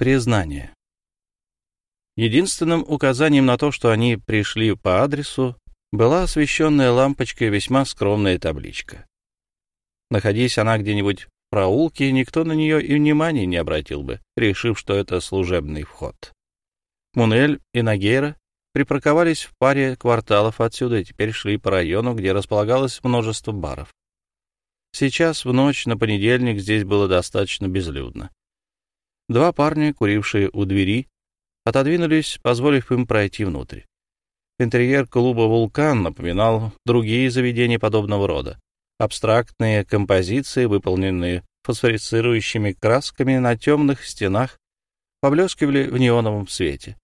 Признание. Единственным указанием на то, что они пришли по адресу, была освещенная лампочкой весьма скромная табличка. Находясь она где-нибудь в проулке, никто на нее и внимания не обратил бы, решив, что это служебный вход. Мунель и Нагейра припарковались в паре кварталов отсюда и теперь шли по району, где располагалось множество баров. Сейчас, в ночь на понедельник, здесь было достаточно безлюдно. Два парня, курившие у двери, отодвинулись, позволив им пройти внутрь. Интерьер клуба «Вулкан» напоминал другие заведения подобного рода. Абстрактные композиции, выполненные фосфорицирующими красками на темных стенах, поблескивали в неоновом свете.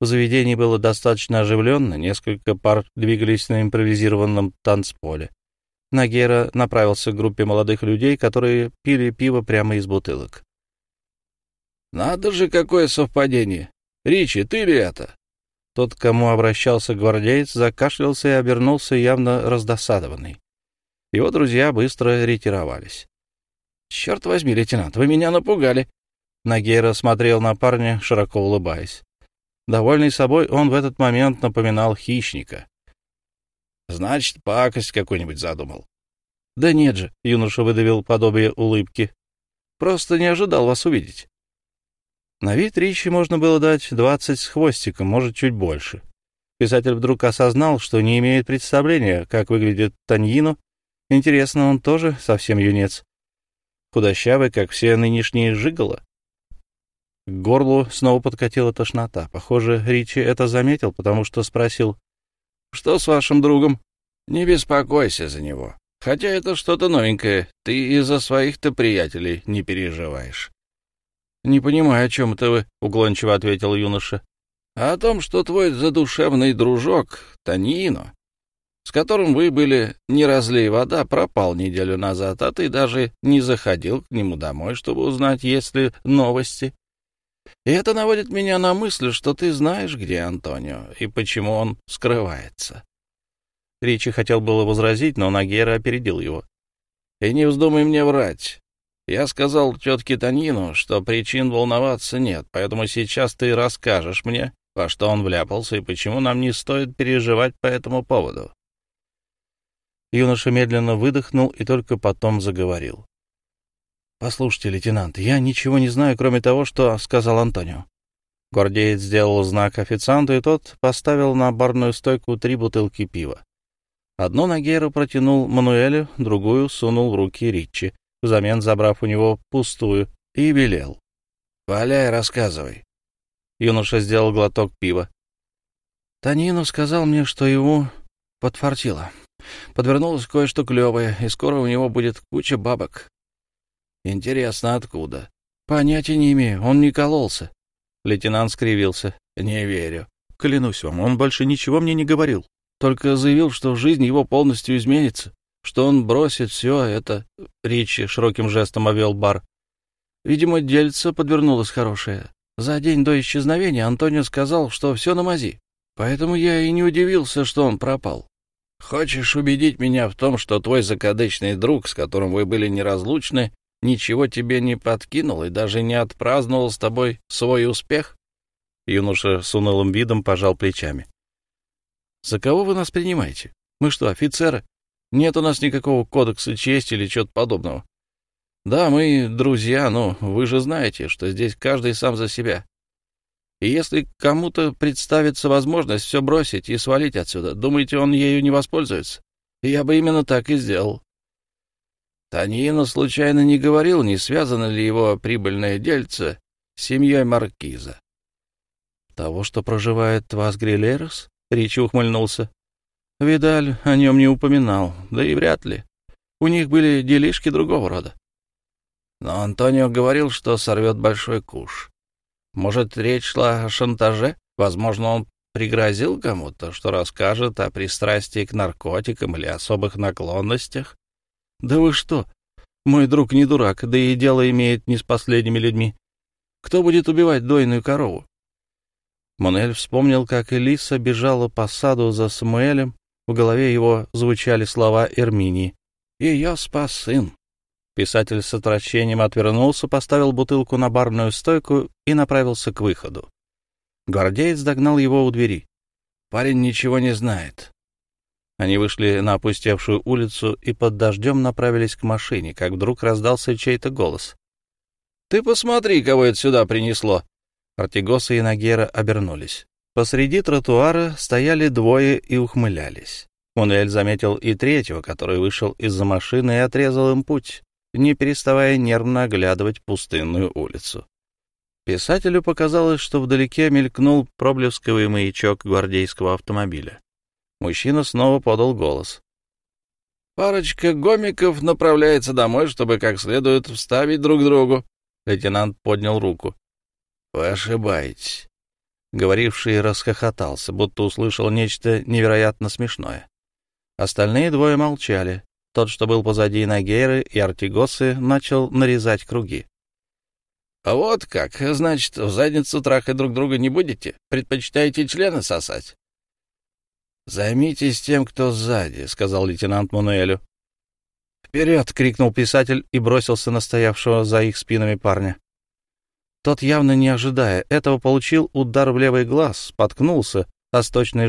В заведении было достаточно оживленно, несколько пар двигались на импровизированном танцполе. Нагера направился к группе молодых людей, которые пили пиво прямо из бутылок. «Надо же, какое совпадение! Ричи, ты ли это?» Тот, к кому обращался гвардеец, закашлялся и обернулся явно раздосадованный. Его друзья быстро ретировались. «Черт возьми, лейтенант, вы меня напугали!» Нагера смотрел на парня, широко улыбаясь. Довольный собой, он в этот момент напоминал хищника. «Значит, пакость какую-нибудь задумал». «Да нет же», — юноша выдавил подобие улыбки. «Просто не ожидал вас увидеть». На вид Ричи можно было дать двадцать с хвостиком, может, чуть больше. Писатель вдруг осознал, что не имеет представления, как выглядит Таньино. Интересно, он тоже совсем юнец. Худощавый, как все нынешние жиголо. К горлу снова подкатила тошнота. Похоже, Ричи это заметил, потому что спросил, «Что с вашим другом?» «Не беспокойся за него. Хотя это что-то новенькое. Ты из-за своих-то приятелей не переживаешь. — Не понимаю, о чем это вы, — уклончиво ответил юноша. — О том, что твой задушевный дружок, Танино, с которым вы были не разлей вода, пропал неделю назад, а ты даже не заходил к нему домой, чтобы узнать, есть ли новости. И это наводит меня на мысль, что ты знаешь, где Антонио и почему он скрывается. Ричи хотел было возразить, но Нагера опередил его. — И не вздумай мне врать. Я сказал тетке Танину, что причин волноваться нет, поэтому сейчас ты расскажешь мне, во что он вляпался и почему нам не стоит переживать по этому поводу. Юноша медленно выдохнул и только потом заговорил. «Послушайте, лейтенант, я ничего не знаю, кроме того, что сказал Антонио». Гвардеец сделал знак официанту, и тот поставил на барную стойку три бутылки пива. Одну Нагеру протянул Мануэлю, другую сунул в руки Ричи взамен забрав у него пустую, и велел. — Валяй, рассказывай. Юноша сделал глоток пива. Танинов сказал мне, что его подфартило. Подвернулось кое-что клевое, и скоро у него будет куча бабок. Интересно, откуда? Понятия не имею, он не кололся. Лейтенант скривился. Не верю. Клянусь вам, он больше ничего мне не говорил. Только заявил, что жизнь его полностью изменится что он бросит все это. Ричи широким жестом овел бар. Видимо, дельце подвернулось хорошее. За день до исчезновения Антонио сказал, что все на мази. Поэтому я и не удивился, что он пропал. Хочешь убедить меня в том, что твой закадычный друг, с которым вы были неразлучны, ничего тебе не подкинул и даже не отпраздновал с тобой свой успех? Юноша с унылым видом пожал плечами. — За кого вы нас принимаете? Мы что, офицеры? Нет у нас никакого кодекса чести или чего-то подобного. Да, мы друзья, но вы же знаете, что здесь каждый сам за себя. И если кому-то представится возможность все бросить и свалить отсюда, думаете, он ею не воспользуется? Я бы именно так и сделал. Таньино случайно не говорил, не связано ли его прибыльное дельце с семьей Маркиза. — Того, что проживает в Асгрилерос? — Ричи ухмыльнулся. Видаль о нем не упоминал, да и вряд ли. У них были делишки другого рода. Но Антонио говорил, что сорвет большой куш. Может, речь шла о шантаже? Возможно, он пригрозил кому-то, что расскажет о пристрастии к наркотикам или особых наклонностях? Да вы что? Мой друг не дурак, да и дело имеет не с последними людьми. Кто будет убивать дойную корову? Монель вспомнил, как Элиса бежала по саду за Самуэлем, в голове его звучали слова Эрминии. «Ее спас сын». Писатель с отвращением отвернулся, поставил бутылку на барную стойку и направился к выходу. Гвардеец догнал его у двери. «Парень ничего не знает». Они вышли на опустевшую улицу и под дождем направились к машине, как вдруг раздался чей-то голос. «Ты посмотри, кого это сюда принесло!» Артигоса и Нагера обернулись. Посреди тротуара стояли двое и ухмылялись. Мунель заметил и третьего, который вышел из-за машины и отрезал им путь, не переставая нервно оглядывать пустынную улицу. Писателю показалось, что вдалеке мелькнул проблесковый маячок гвардейского автомобиля. Мужчина снова подал голос. «Парочка гомиков направляется домой, чтобы как следует вставить друг другу». Лейтенант поднял руку. «Вы ошибаетесь». Говоривший расхохотался, будто услышал нечто невероятно смешное. Остальные двое молчали. Тот, что был позади Нагейры и Артигосы, начал нарезать круги. А вот как, значит, в задницу трахать друг друга не будете? Предпочитаете члены сосать? Займитесь тем, кто сзади, сказал лейтенант Мануэлю. Вперед! крикнул писатель и бросился на стоявшего за их спинами парня. Тот, явно не ожидая этого, получил удар в левый глаз, споткнулся, а сточный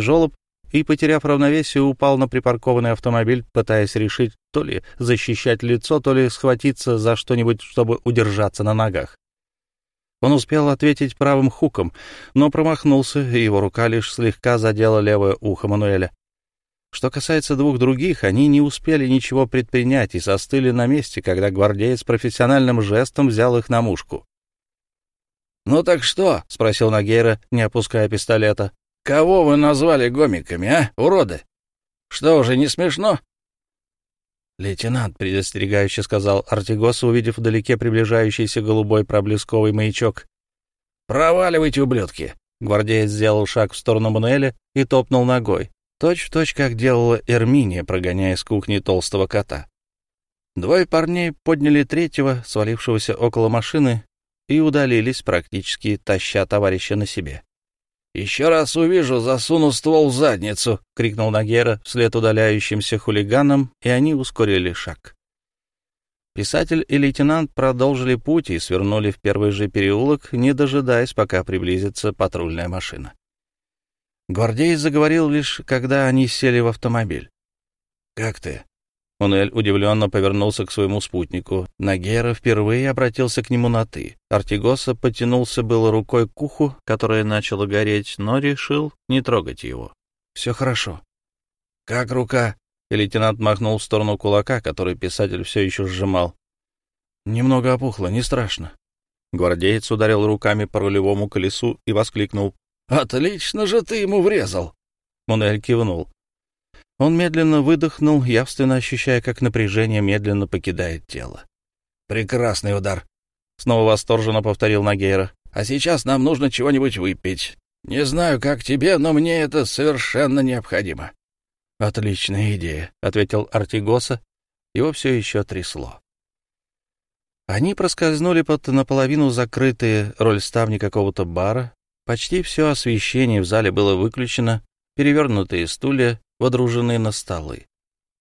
и, потеряв равновесие, упал на припаркованный автомобиль, пытаясь решить то ли защищать лицо, то ли схватиться за что-нибудь, чтобы удержаться на ногах. Он успел ответить правым хуком, но промахнулся, и его рука лишь слегка задела левое ухо Мануэля. Что касается двух других, они не успели ничего предпринять и застыли на месте, когда гвардеец профессиональным жестом взял их на мушку. «Ну так что?» — спросил Нагейра, не опуская пистолета. «Кого вы назвали гомиками, а, уроды? Что, уже не смешно?» «Лейтенант», — предостерегающе сказал Артигос, увидев вдалеке приближающийся голубой проблесковый маячок. «Проваливайте, ублюдки!» Гвардеец сделал шаг в сторону Мануэля и топнул ногой, точь в точь, как делала Эрминия, прогоняя с кухни толстого кота. Двое парней подняли третьего, свалившегося около машины, и удалились, практически таща товарища на себе. «Еще раз увижу, засуну ствол в задницу!» — крикнул Нагера вслед удаляющимся хулиганам, и они ускорили шаг. Писатель и лейтенант продолжили путь и свернули в первый же переулок, не дожидаясь, пока приблизится патрульная машина. Гвардеец заговорил лишь, когда они сели в автомобиль. «Как ты?» Мануэль удивленно повернулся к своему спутнику. Нагера впервые обратился к нему на «ты». Артигоса потянулся было рукой к уху, которое начало гореть, но решил не трогать его. «Все хорошо». «Как рука?» И лейтенант махнул в сторону кулака, который писатель все еще сжимал. «Немного опухло, не страшно». Гвардеец ударил руками по рулевому колесу и воскликнул. «Отлично же ты ему врезал!» Мунель кивнул. Он медленно выдохнул, явственно ощущая, как напряжение медленно покидает тело. «Прекрасный удар!» — снова восторженно повторил Нагейра. «А сейчас нам нужно чего-нибудь выпить. Не знаю, как тебе, но мне это совершенно необходимо». «Отличная идея», — ответил Артигоса. Его все еще трясло. Они проскользнули под наполовину закрытые рольставни какого-то бара. Почти все освещение в зале было выключено, перевернутые стулья водружены на столы.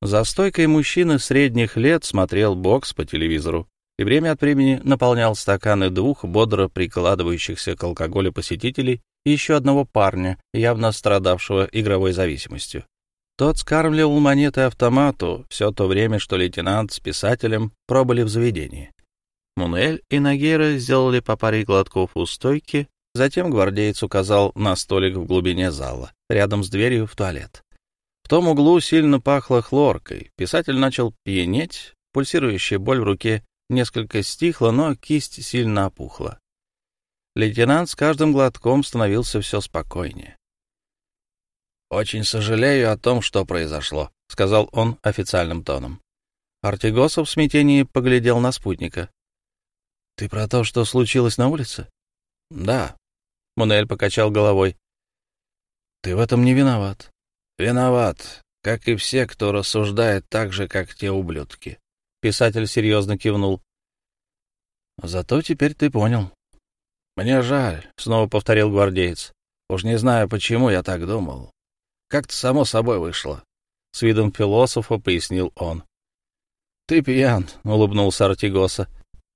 За стойкой мужчина средних лет смотрел бокс по телевизору и время от времени наполнял стаканы двух бодро прикладывающихся к алкоголю посетителей и еще одного парня, явно страдавшего игровой зависимостью. Тот скармливал монеты автомату все то время, что лейтенант с писателем пробыли в заведении. Мунель и Нагера сделали по паре глотков у стойки, затем гвардеец указал на столик в глубине зала, рядом с дверью в туалет. В том углу сильно пахло хлоркой. Писатель начал пьянеть, пульсирующая боль в руке несколько стихла, но кисть сильно опухла. Лейтенант с каждым глотком становился все спокойнее. «Очень сожалею о том, что произошло», — сказал он официальным тоном. Артигосов в смятении поглядел на спутника. «Ты про то, что случилось на улице?» «Да», — Мунель покачал головой. «Ты в этом не виноват. Виноват, как и все, кто рассуждает так же, как те ублюдки. Писатель серьезно кивнул. Зато теперь ты понял. Мне жаль, снова повторил гвардеец. Уж не знаю, почему я так думал. Как-то само собой вышло. С видом философа пояснил он. Ты пьян, — улыбнулся Артигоса.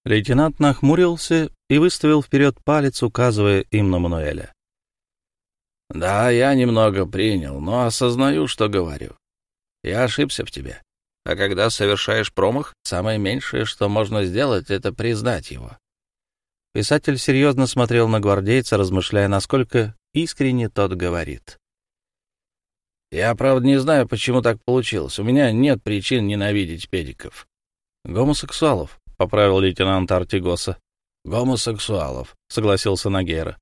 Лейтенант нахмурился и выставил вперед палец, указывая им на Мануэля. «Да, я немного принял, но осознаю, что говорю. Я ошибся в тебе. А когда совершаешь промах, самое меньшее, что можно сделать, это признать его». Писатель серьезно смотрел на гвардейца, размышляя, насколько искренне тот говорит. «Я, правда, не знаю, почему так получилось. У меня нет причин ненавидеть педиков». «Гомосексуалов», — поправил лейтенант Артигоса. «Гомосексуалов», — согласился Нагера.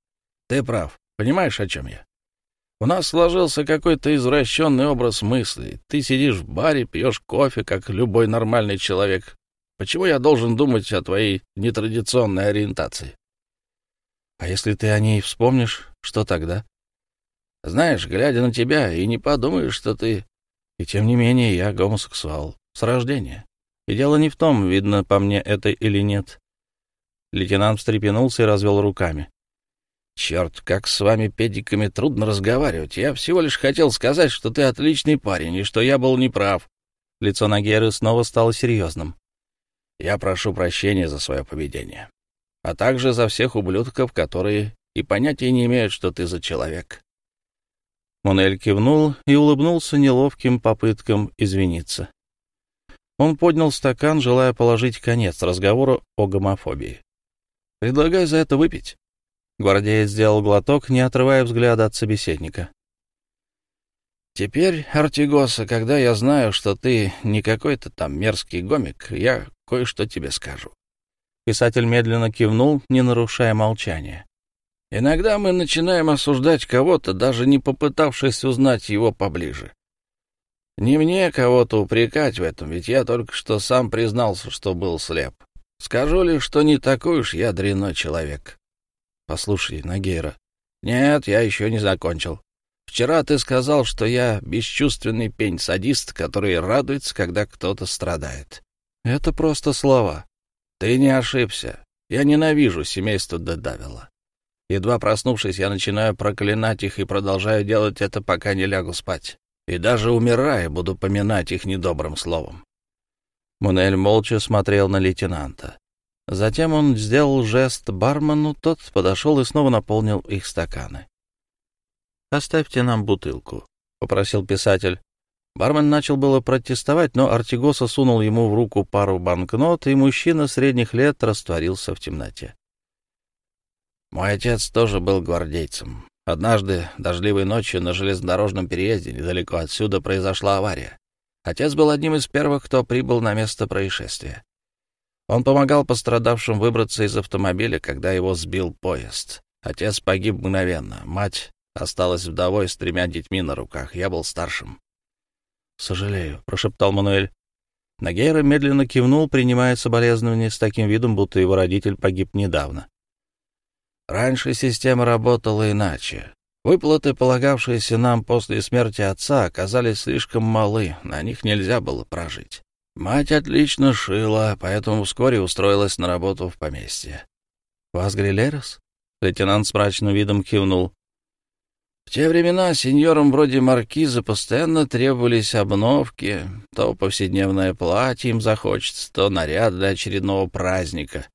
«Ты прав. Понимаешь, о чем я? У нас сложился какой-то извращенный образ мыслей. Ты сидишь в баре, пьешь кофе, как любой нормальный человек. Почему я должен думать о твоей нетрадиционной ориентации? А если ты о ней вспомнишь, что тогда? Знаешь, глядя на тебя, и не подумаешь, что ты... И тем не менее, я гомосексуал. С рождения. И дело не в том, видно по мне это или нет. Лейтенант встрепенулся и развел руками. «Черт, как с вами, педиками, трудно разговаривать. Я всего лишь хотел сказать, что ты отличный парень, и что я был неправ». Лицо Нагеры снова стало серьезным. «Я прошу прощения за свое поведение, а также за всех ублюдков, которые и понятия не имеют, что ты за человек». Монель кивнул и улыбнулся неловким попыткам извиниться. Он поднял стакан, желая положить конец разговору о гомофобии. «Предлагаю за это выпить». Гвардеец сделал глоток, не отрывая взгляда от собеседника. «Теперь, Артигоса, когда я знаю, что ты не какой-то там мерзкий гомик, я кое-что тебе скажу». Писатель медленно кивнул, не нарушая молчания. «Иногда мы начинаем осуждать кого-то, даже не попытавшись узнать его поближе. Не мне кого-то упрекать в этом, ведь я только что сам признался, что был слеп. Скажу лишь, что не такой уж я дрянной человек. Послушай, Нагейра. Нет, я еще не закончил. Вчера ты сказал, что я бесчувственный пень-садист, который радуется, когда кто-то страдает. Это просто слова. Ты не ошибся. Я ненавижу семейство Дедавила. Едва проснувшись, я начинаю проклинать их и продолжаю делать это, пока не лягу спать. И даже умирая, буду поминать их недобрым словом. Мунель молча смотрел на лейтенанта. Затем он сделал жест бармену, тот подошел и снова наполнил их стаканы. «Оставьте нам бутылку», — попросил писатель. Бармен начал было протестовать, но Артигоса сунул ему в руку пару банкнот, и мужчина средних лет растворился в темноте. «Мой отец тоже был гвардейцем. Однажды, дождливой ночью, на железнодорожном переезде недалеко отсюда произошла авария. Отец был одним из первых, кто прибыл на место происшествия. Он помогал пострадавшим выбраться из автомобиля, когда его сбил поезд. Отец погиб мгновенно. Мать осталась вдовой с тремя детьми на руках. Я был старшим. «Сожалею», — прошептал Мануэль. Нагейра медленно кивнул, принимая соболезнования с таким видом, будто его родитель погиб недавно. «Раньше система работала иначе. Выплаты, полагавшиеся нам после смерти отца, оказались слишком малы, на них нельзя было прожить. Мать отлично шила, поэтому вскоре устроилась на работу в поместье. — Вас Грилерос? — лейтенант с мрачным видом кивнул. В те времена сеньорам вроде маркиза постоянно требовались обновки, то повседневное платье им захочется, то наряд для очередного праздника.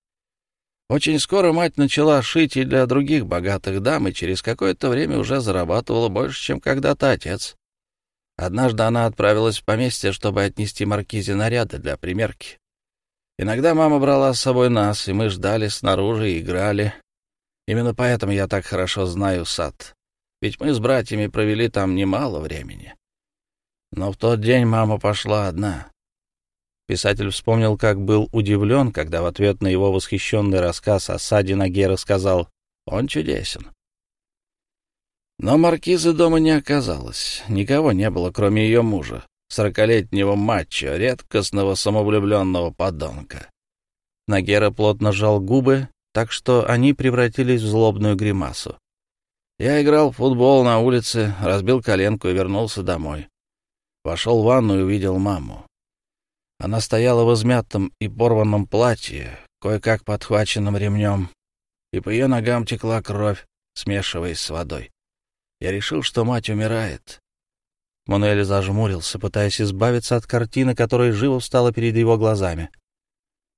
Очень скоро мать начала шить и для других богатых дам, и через какое-то время уже зарабатывала больше, чем когда-то отец. Однажды она отправилась в поместье, чтобы отнести маркизе наряды для примерки. Иногда мама брала с собой нас, и мы ждали снаружи и играли. Именно поэтому я так хорошо знаю сад. Ведь мы с братьями провели там немало времени. Но в тот день мама пошла одна. Писатель вспомнил, как был удивлен, когда в ответ на его восхищенный рассказ о саде Нагера сказал «Он чудесен». Но маркизы дома не оказалось. Никого не было, кроме ее мужа, сорокалетнего матча, редкостного самовлюбленного подонка. Нагера плотно сжал губы, так что они превратились в злобную гримасу. Я играл в футбол на улице, разбил коленку и вернулся домой. Вошел в ванну и увидел маму. Она стояла в измятом и порванном платье, кое-как подхваченном ремнем, и по ее ногам текла кровь, смешиваясь с водой. Я решил, что мать умирает. Мануэль зажмурился, пытаясь избавиться от картины, которая живо встала перед его глазами.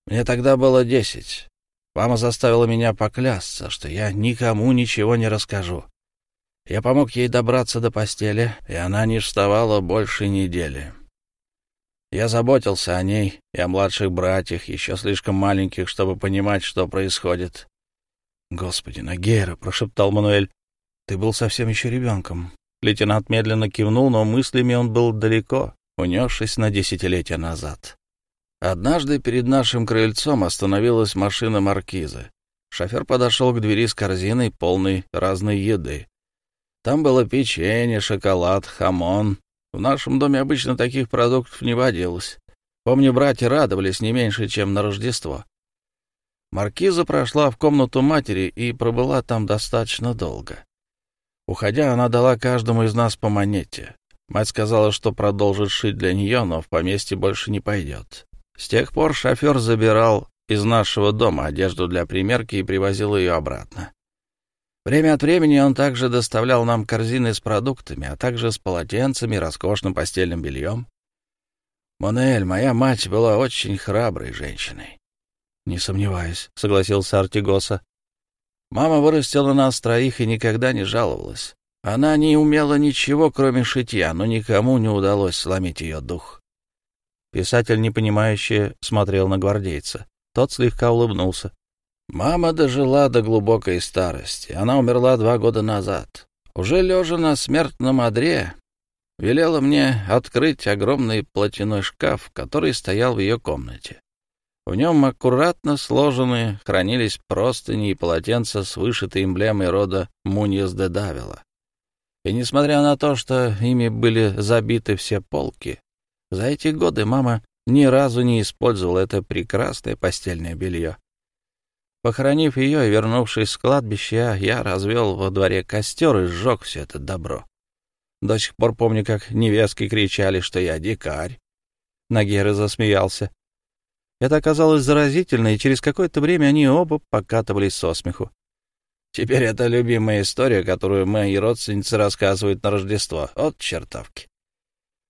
«Мне тогда было десять. Мама заставила меня поклясться, что я никому ничего не расскажу. Я помог ей добраться до постели, и она не вставала больше недели. Я заботился о ней и о младших братьях, еще слишком маленьких, чтобы понимать, что происходит. «Господи, Нагера!» — прошептал Мануэль. «Ты был совсем еще ребенком». Лейтенант медленно кивнул, но мыслями он был далеко, унесшись на десятилетия назад. Однажды перед нашим крыльцом остановилась машина маркизы. Шофер подошел к двери с корзиной, полной разной еды. Там было печенье, шоколад, хамон, в нашем доме обычно таких продуктов не водилось. Помню, братья радовались не меньше, чем на Рождество. Маркиза прошла в комнату матери и пробыла там достаточно долго. Уходя, она дала каждому из нас по монете. Мать сказала, что продолжит шить для нее, но в поместье больше не пойдет. С тех пор шофер забирал из нашего дома одежду для примерки и привозил ее обратно. Время от времени он также доставлял нам корзины с продуктами, а также с полотенцами, роскошным постельным бельем. Монель, моя мать, была очень храброй женщиной. — Не сомневаюсь, — согласился Артигоса. Мама вырастила нас троих и никогда не жаловалась. Она не умела ничего, кроме шитья, но никому не удалось сломить ее дух. Писатель, непонимающе, смотрел на гвардейца. Тот слегка улыбнулся. Мама дожила до глубокой старости. Она умерла два года назад. Уже лежа на смертном одре, велела мне открыть огромный платяной шкаф, который стоял в ее комнате. В нем аккуратно сложенные хранились простыни и полотенца с вышитой эмблемой рода Муньес де Давила. И несмотря на то, что ими были забиты все полки, за эти годы мама ни разу не использовала это прекрасное постельное белье. Похоронив ее и вернувшись с кладбища, я развел во дворе костер и сжег все это добро. До сих пор помню, как невестки кричали, что я дикарь. Нагера засмеялся. Это оказалось заразительно, и через какое-то время они оба покатывались со смеху. Теперь это любимая история, которую мои родственницы рассказывают на Рождество. От чертовки.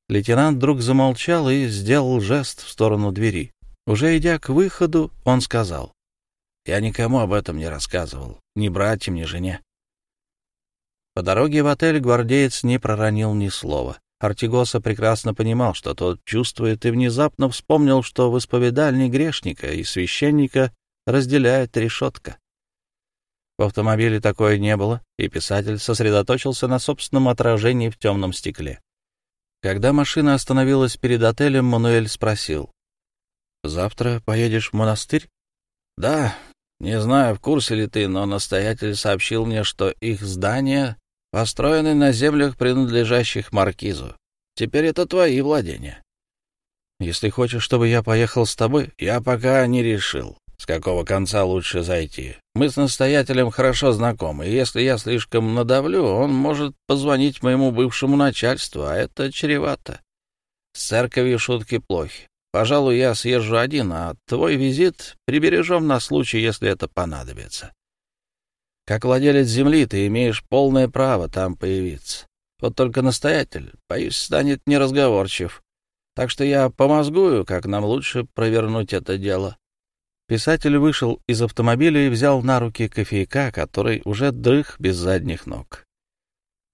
Лейтенант вдруг замолчал и сделал жест в сторону двери. Уже идя к выходу, он сказал. Я никому об этом не рассказывал, ни братьям, ни жене. По дороге в отель гвардеец не проронил ни слова. Артигоса прекрасно понимал, что тот чувствует, и внезапно вспомнил, что в исповедальне грешника и священника разделяет решетка. В автомобиле такое не было, и писатель сосредоточился на собственном отражении в темном стекле. Когда машина остановилась перед отелем, Мануэль спросил. «Завтра поедешь в монастырь?» «Да, не знаю, в курсе ли ты, но настоятель сообщил мне, что их здания построены на землях, принадлежащих маркизу. Теперь это твои владения. Если хочешь, чтобы я поехал с тобой, я пока не решил, с какого конца лучше зайти. Мы с настоятелем хорошо знакомы, и если я слишком надавлю, он может позвонить моему бывшему начальству, а это чревато. С церковью шутки плохи. Пожалуй, я съезжу один, а твой визит прибережем на случай, если это понадобится. Как владелец земли ты имеешь полное право там появиться. Вот только настоятель, боюсь, станет неразговорчив. Так что я помозгую, как нам лучше провернуть это дело. Писатель вышел из автомобиля и взял на руки кофейка, который уже дрых без задних ног.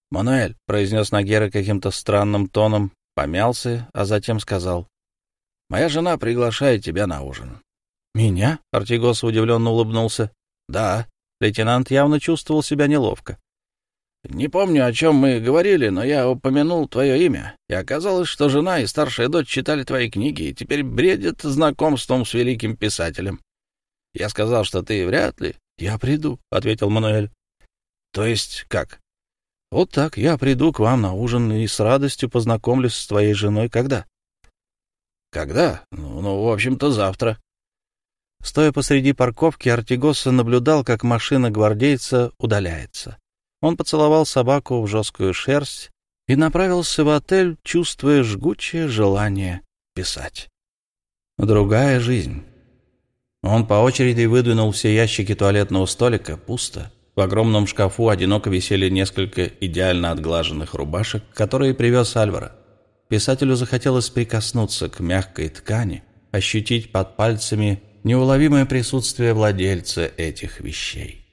«Мануэль», — произнес Нагера каким-то странным тоном, помялся, а затем сказал, Моя жена приглашает тебя на ужин. Меня? Артигос удивленно улыбнулся. Да. Лейтенант явно чувствовал себя неловко. Не помню, о чем мы говорили, но я упомянул твое имя, и оказалось, что жена и старшая дочь читали твои книги и теперь бредят знакомством с великим писателем. Я сказал, что ты вряд ли. Я приду, — ответил Мануэль. То есть как? Вот так, я приду к вам на ужин и с радостью познакомлюсь с твоей женой. Когда? Когда? Ну, ну, в общем-то, завтра. Стоя посреди парковки, Артигоса наблюдал, как машина гвардейца удаляется. Он поцеловал собаку в жесткую шерсть и направился в отель, чувствуя жгучее желание писать. Другая жизнь. Он по очереди выдвинул все ящики туалетного столика. Пусто. В огромном шкафу одиноко висели несколько идеально отглаженных рубашек, которые привез Альвара. Писателю захотелось прикоснуться к мягкой ткани, ощутить под пальцами неуловимое присутствие владельца этих вещей.